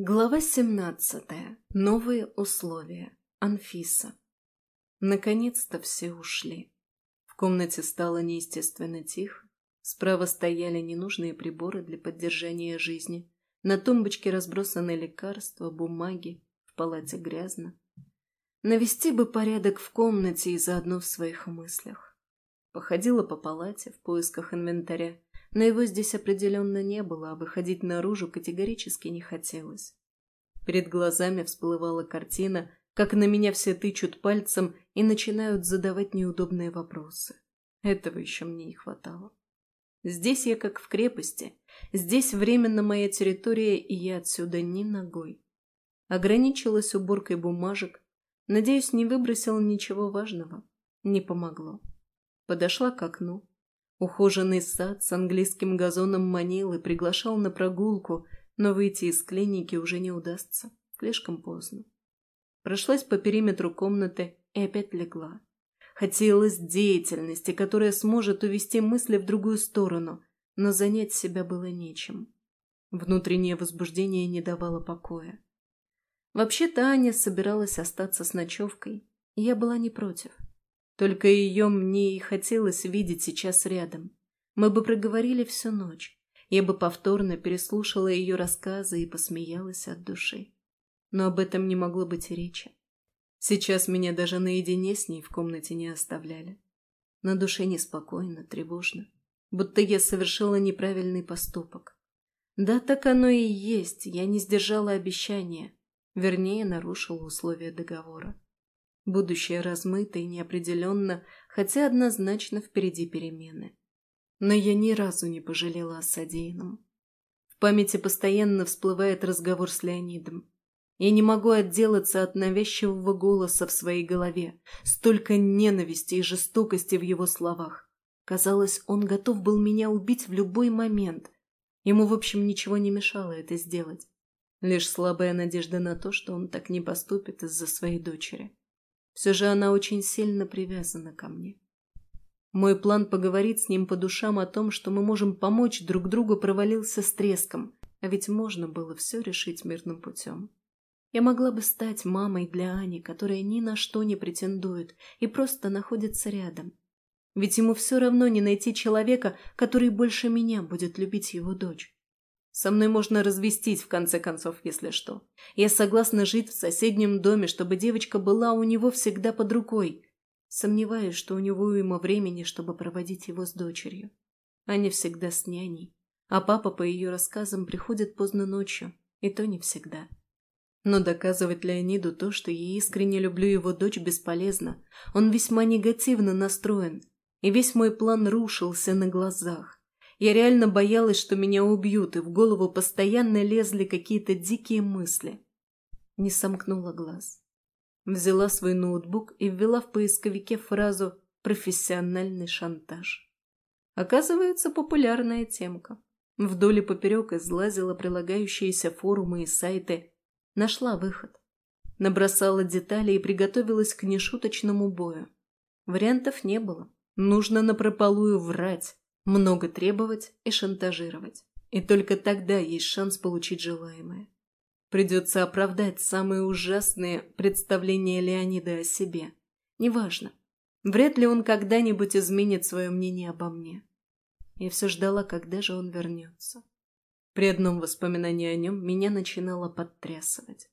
Глава 17. Новые условия. Анфиса. Наконец-то все ушли. В комнате стало неестественно тихо. Справа стояли ненужные приборы для поддержания жизни. На тумбочке разбросаны лекарства, бумаги. В палате грязно. Навести бы порядок в комнате и заодно в своих мыслях. Походила по палате в поисках инвентаря но его здесь определенно не было, а выходить наружу категорически не хотелось. Перед глазами всплывала картина, как на меня все тычут пальцем и начинают задавать неудобные вопросы. Этого еще мне не хватало. Здесь я как в крепости, здесь временно моя территория, и я отсюда ни ногой. Ограничилась уборкой бумажек, надеюсь, не выбросила ничего важного. Не помогло. Подошла к окну, Ухоженный сад с английским газоном манил и приглашал на прогулку, но выйти из клиники уже не удастся. Слишком поздно. Прошлась по периметру комнаты и опять легла. Хотелось деятельности, которая сможет увести мысли в другую сторону, но занять себя было нечем. Внутреннее возбуждение не давало покоя. Вообще-то Аня собиралась остаться с ночевкой, и я была не против. Только ее мне и хотелось видеть сейчас рядом. Мы бы проговорили всю ночь. Я бы повторно переслушала ее рассказы и посмеялась от души. Но об этом не могло быть и речи. Сейчас меня даже наедине с ней в комнате не оставляли. На душе неспокойно, тревожно. Будто я совершила неправильный поступок. Да, так оно и есть. Я не сдержала обещания. Вернее, нарушила условия договора. Будущее размыто и неопределенно, хотя однозначно впереди перемены. Но я ни разу не пожалела о содеянном. В памяти постоянно всплывает разговор с Леонидом. Я не могу отделаться от навязчивого голоса в своей голове. Столько ненависти и жестокости в его словах. Казалось, он готов был меня убить в любой момент. Ему, в общем, ничего не мешало это сделать. Лишь слабая надежда на то, что он так не поступит из-за своей дочери. Все же она очень сильно привязана ко мне. Мой план поговорить с ним по душам о том, что мы можем помочь друг другу, провалился с треском, а ведь можно было все решить мирным путем. Я могла бы стать мамой для Ани, которая ни на что не претендует и просто находится рядом. Ведь ему все равно не найти человека, который больше меня будет любить его дочь. Со мной можно развестись, в конце концов, если что. Я согласна жить в соседнем доме, чтобы девочка была у него всегда под рукой. Сомневаюсь, что у него уйма времени, чтобы проводить его с дочерью. Аня всегда с няней, а папа, по ее рассказам, приходит поздно ночью, и то не всегда. Но доказывать Леониду то, что я искренне люблю его дочь, бесполезно. Он весьма негативно настроен, и весь мой план рушился на глазах. Я реально боялась, что меня убьют, и в голову постоянно лезли какие-то дикие мысли. Не сомкнула глаз. Взяла свой ноутбук и ввела в поисковике фразу «профессиональный шантаж». Оказывается, популярная темка. Вдоль и поперек излазила прилагающиеся форумы и сайты. Нашла выход. Набросала детали и приготовилась к нешуточному бою. Вариантов не было. Нужно напропалую врать, много требовать и шантажировать. И только тогда есть шанс получить желаемое. Придется оправдать самые ужасные представления Леонида о себе. Неважно. Вряд ли он когда-нибудь изменит свое мнение обо мне. Я все ждала, когда же он вернется. При одном воспоминании о нем меня начинало подтрясывать.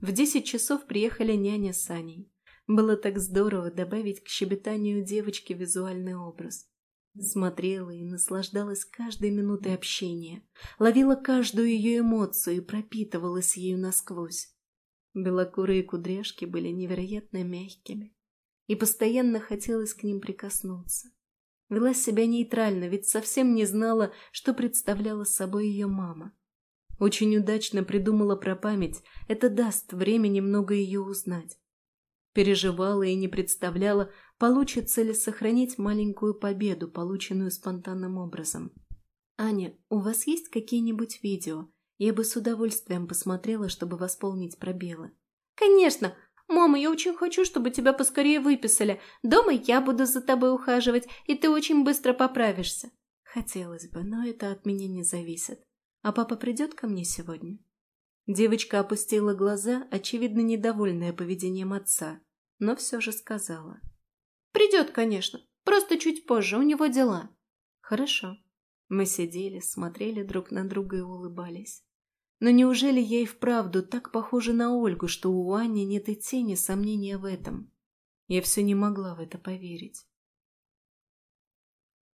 В десять часов приехали няня с Аней. Было так здорово добавить к щебетанию девочки визуальный образ. Смотрела и наслаждалась каждой минутой общения, ловила каждую ее эмоцию и пропитывалась ею насквозь. Белокурые кудряшки были невероятно мягкими, и постоянно хотелось к ним прикоснуться. Вела себя нейтрально, ведь совсем не знала, что представляла собой ее мама. Очень удачно придумала про память, это даст время немного ее узнать. Переживала и не представляла, получится ли сохранить маленькую победу, полученную спонтанным образом. «Аня, у вас есть какие-нибудь видео? Я бы с удовольствием посмотрела, чтобы восполнить пробелы». «Конечно! Мама, я очень хочу, чтобы тебя поскорее выписали. Дома я буду за тобой ухаживать, и ты очень быстро поправишься». «Хотелось бы, но это от меня не зависит. А папа придет ко мне сегодня?» Девочка опустила глаза, очевидно недовольная поведением отца, но все же сказала. «Придет, конечно, просто чуть позже, у него дела». «Хорошо». Мы сидели, смотрели друг на друга и улыбались. Но неужели я и вправду так похожа на Ольгу, что у Ани нет и тени сомнения в этом? Я все не могла в это поверить.